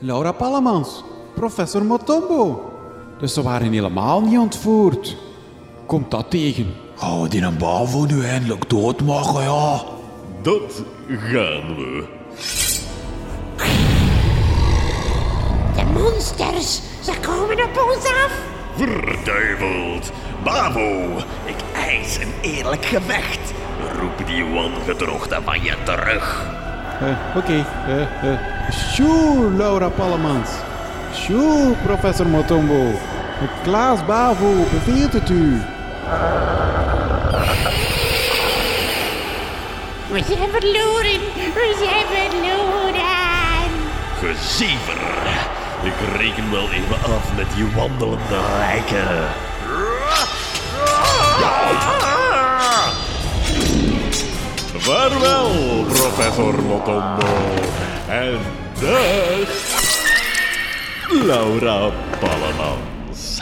Laura Pallemans, professor Motombo. Dus ze waren helemaal niet ontvoerd. Komt dat tegen? Gaan we die een bavo nu eindelijk doodmaken, ja? Dat gaan we. De monsters, ze komen op ons af. Verduiveld. Bavo, ik eis een eerlijk gevecht. Roep die wangedroogte van je terug. Eh, Oké. eh, eh. Sjoe, Laura Pallemans. Sjoe, professor Motombo. Klaas Bavo beveelt het u. We zijn verloren, we zijn verloren. Geziever. Ik reken wel even af met die wandelende lijken. Vaarwel, professor Motombo. En dag, Laura Pallemans.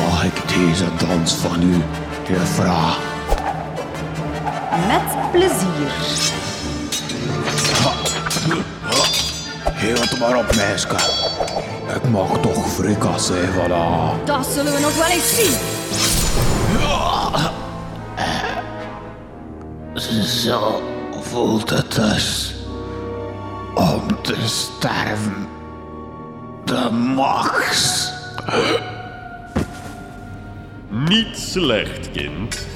Mag ik deze dans van u, juffrouw? Met plezier. Geef het maar op, meisje. Ik mag toch fricassee voilà. Dat zullen we nog wel eens zien. Zo voelt het dus. Om te sterven. De max. Niet slecht, kind.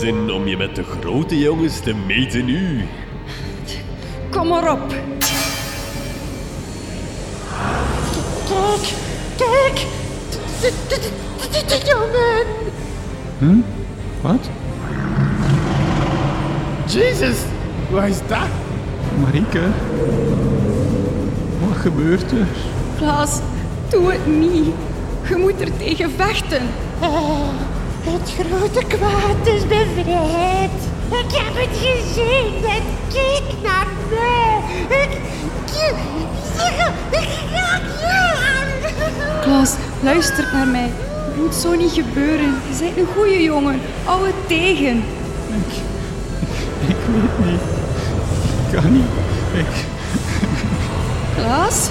Zin om je met de grote jongens te meten nu. Kom maar op. Kijk, kijk. Jongen. Wat? Jezus, wat is dat? Marieke? Wat gebeurt er? Klaas, doe het niet. Je moet er tegen vechten. Oh, het grote kwaad is bevrijd. Ik heb het gezien. Het keek naar mij. Ik... Ik... Ik... Ik raak je aan. Klaas, luister naar mij. Het moet zo niet gebeuren. Je bent een goede jongen. Hou het tegen. Ik weet niet. Ik kan niet. Ik... Klaas?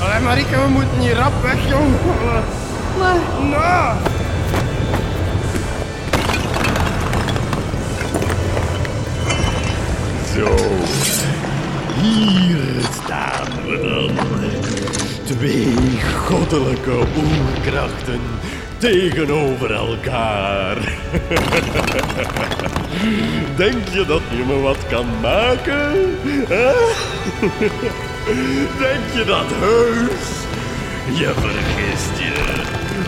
Allee, Marike, we moeten hier rap weg, jong. Maar Nou. Zo. Hier staan we dan. Twee goddelijke oerkrachten tegenover elkaar. Denk je dat je me wat kan maken? Denk je dat heus? Je vergist je.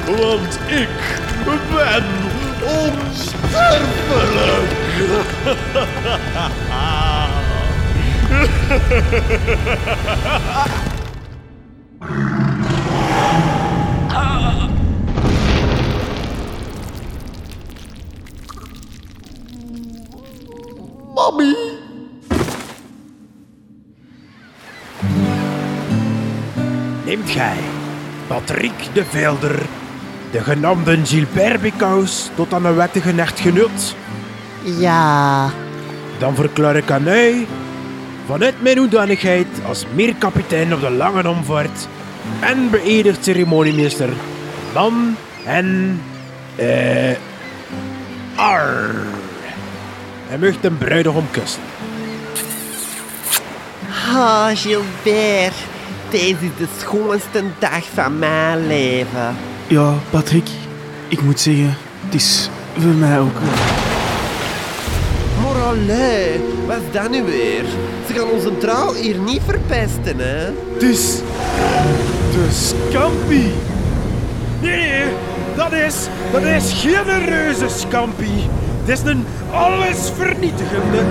Want ik ben onsterfelijk. Neemt gij, Patrick de Velder, de genaamde Gilbert Bikaus tot aan een wettige echtgenut? Ja, Dan verklaar ik aan u, vanuit mijn hoedanigheid als meerkapitein op de lange omvaart en beëdigd ceremoniemeester, man en... eh... ar. Hij mocht een bruidegom kussen. ah, Gilbert. Deze is de schoonste dag van mijn leven. Ja, Patrick, ik moet zeggen, het is voor mij ook. Maar allee, wat is dat nu weer? Ze gaan onze trouw hier niet verpesten, hè? Het is... de Scampi. Nee, nee, dat is... dat is geen reuze Scampi. Het is een allesvernietigende,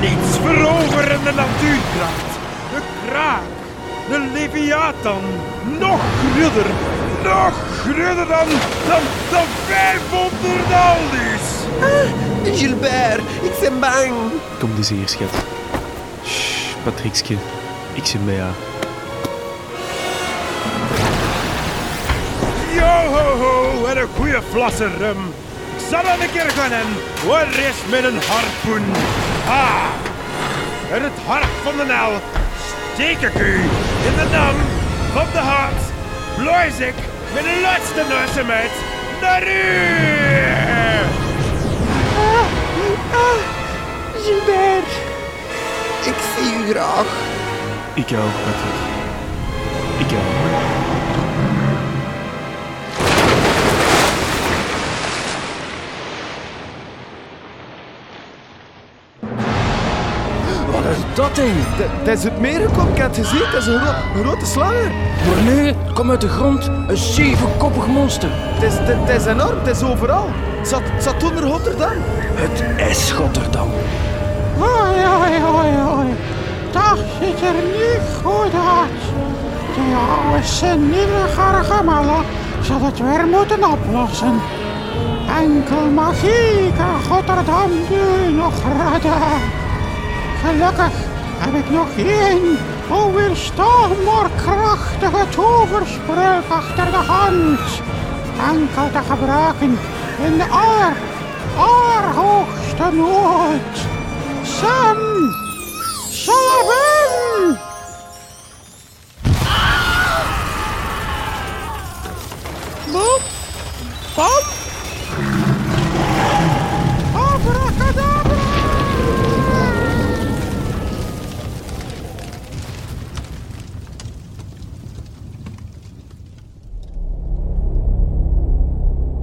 niets veroverende natuurkracht. De kraak, de Leviathan, nog grutter, nog grutter dan, dan, dan 500 Aldis. Ah, Gilbert, ik ben bang. Kom eens hier, schat. Shh, Patrickske, ik zit bij jou. Yo ho ho, en een goede flasse rum. Ik zal aan een keer gaan en waar is met een harpoen? Ah! En het hark van de nel, steek ik u in de dam van de hart, bloos ik met de laatste nussenmet naar u. Gilbert, ik zie u graag. Ik ook, Patrick. Ik ook. Dat ding? Dat is het meer gekomen, ik heb het gezien. Dat is een, gro- een grote slanger. Maar het komt uit de grond. Een zevenkoppig monster. Het is, enorm, het is overal. Het zat, zat onder Rotterdam. Het is Rotterdam. Hoi, hoi, hoi, hoi. Dat ziet er niet goed uit. Die oude seniele gargamella zal het weer moeten oplossen. Enkel magie kan Rotterdam nu nog redden. Gelukkig heb ik nog één onweerstaanbaar krachtige toverspreuk achter de hand. Enkel te gebruiken in de aller, allerhoogste nood. Sam! Sullivan! Bob? Bob?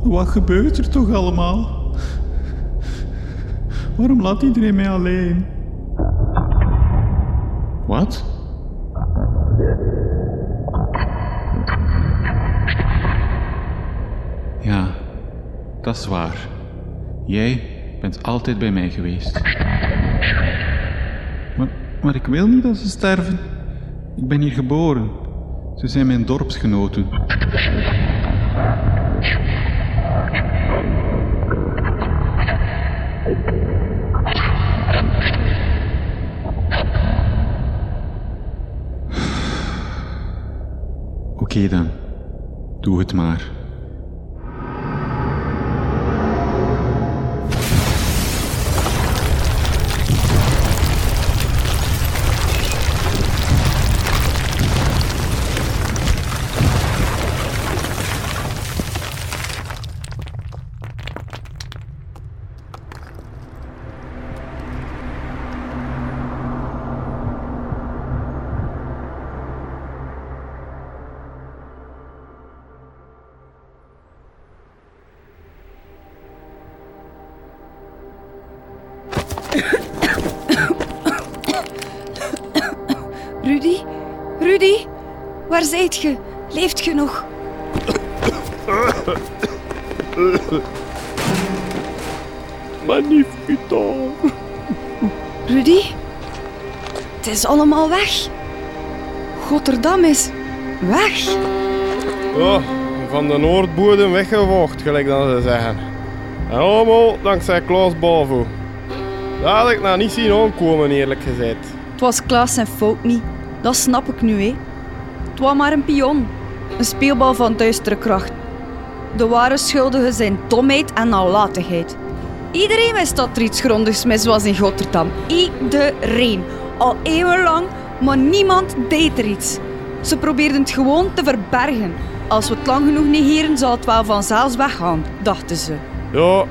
Wat gebeurt er toch allemaal? Waarom laat iedereen mij alleen? Wat? Ja, dat is waar. Jij bent altijd bij mij geweest. Maar, maar ik wil niet dat ze sterven. Ik ben hier geboren. Ze zijn mijn dorpsgenoten. Oké dan, doe het maar. Rudy? Rudy? Waar zijt je? Leeft je nog? Magnifico. Rudy? Het is allemaal weg. Rotterdam is weg. Oh, van de Noordbodem weggevocht, gelijk dat ze zeggen. En allemaal dankzij Klaas Bavo. Dat had ik nou niet zien aankomen, eerlijk gezegd. Het was Klaas zijn fout niet. Dat snap ik nu, hè. Het was maar een pion. Een speelbal van duistere kracht. De ware schuldigen zijn domheid en nalatigheid. Iedereen wist dat er iets grondigs mis was in Rotterdam. Iedereen. Al eeuwenlang, maar niemand deed er iets. Ze probeerden het gewoon te verbergen. Als we het lang genoeg negeren, zal het wel vanzelfs weggaan, dachten ze. Ja,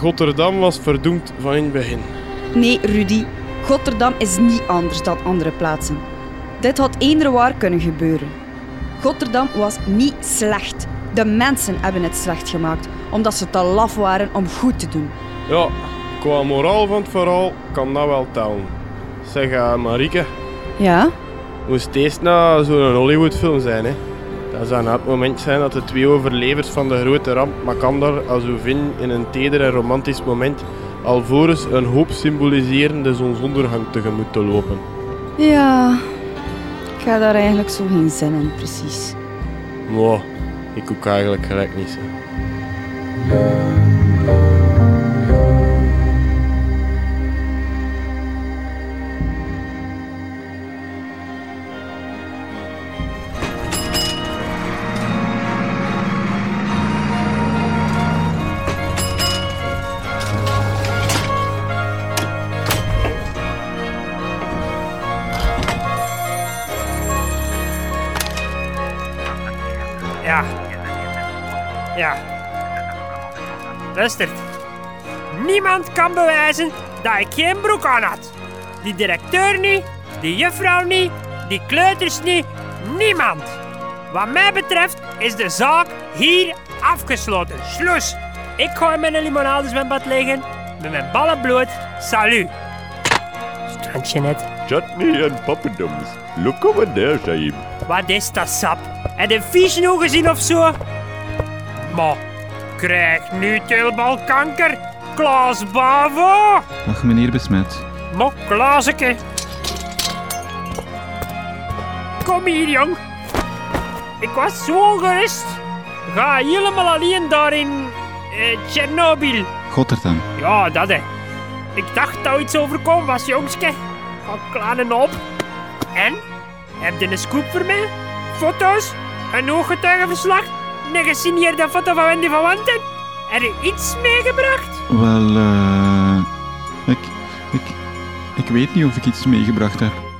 Rotterdam was verdoemd van in het begin. Nee, Rudy. Rotterdam is niet anders dan andere plaatsen. Dit had eender waar kunnen gebeuren. Rotterdam was niet slecht. De mensen hebben het slecht gemaakt, omdat ze te laf waren om goed te doen. Ja, qua moraal van het verhaal kan dat wel tellen. Zeg, uh, Marieke, Ja? moest eerst na zo'n Hollywoodfilm zijn, hè? Dat zou na het moment zijn dat de twee overlevers van de grote ramp Makandar als vinden in een teder en romantisch moment alvorens een hoop symboliserende zonsondergang tegemoet te lopen. Ja. Ik ga daar eigenlijk zo geen zin in, precies. Wow, ik ook eigenlijk gelijk niet zo. Luistert. Niemand kan bewijzen dat ik geen broek aan had. Die directeur niet, die juffrouw niet, die kleuters niet, niemand. Wat mij betreft is de zaak hier afgesloten. Sloes. Ik ga in mijn limonadezwembad liggen, met mijn ballen bloot. Salut. Strandje net. Chutney en pappendoms. Look over there, Shaib. Wat is dat sap? Heb je vies nog gezien of zo? Maar, krijg nu teelbalkanker. Klaas Bavo. Dag meneer Besmet. Maar Klaaseke. Kom hier, jong. Ik was zo gerust. Ga helemaal alleen daar in eh, Tsjernobyl. Gotterdam. Ja, dat hè. Ik dacht dat iets overkomen was, jongske. Ga klaar en op. En? Heb je een scoop voor mij? Foto's? Een ooggetuigenverslag? Een gesigneerde foto van Wendy van Wanten? Heb je iets meegebracht? Wel, eh... ik, ik, ik weet niet of ik iets meegebracht heb.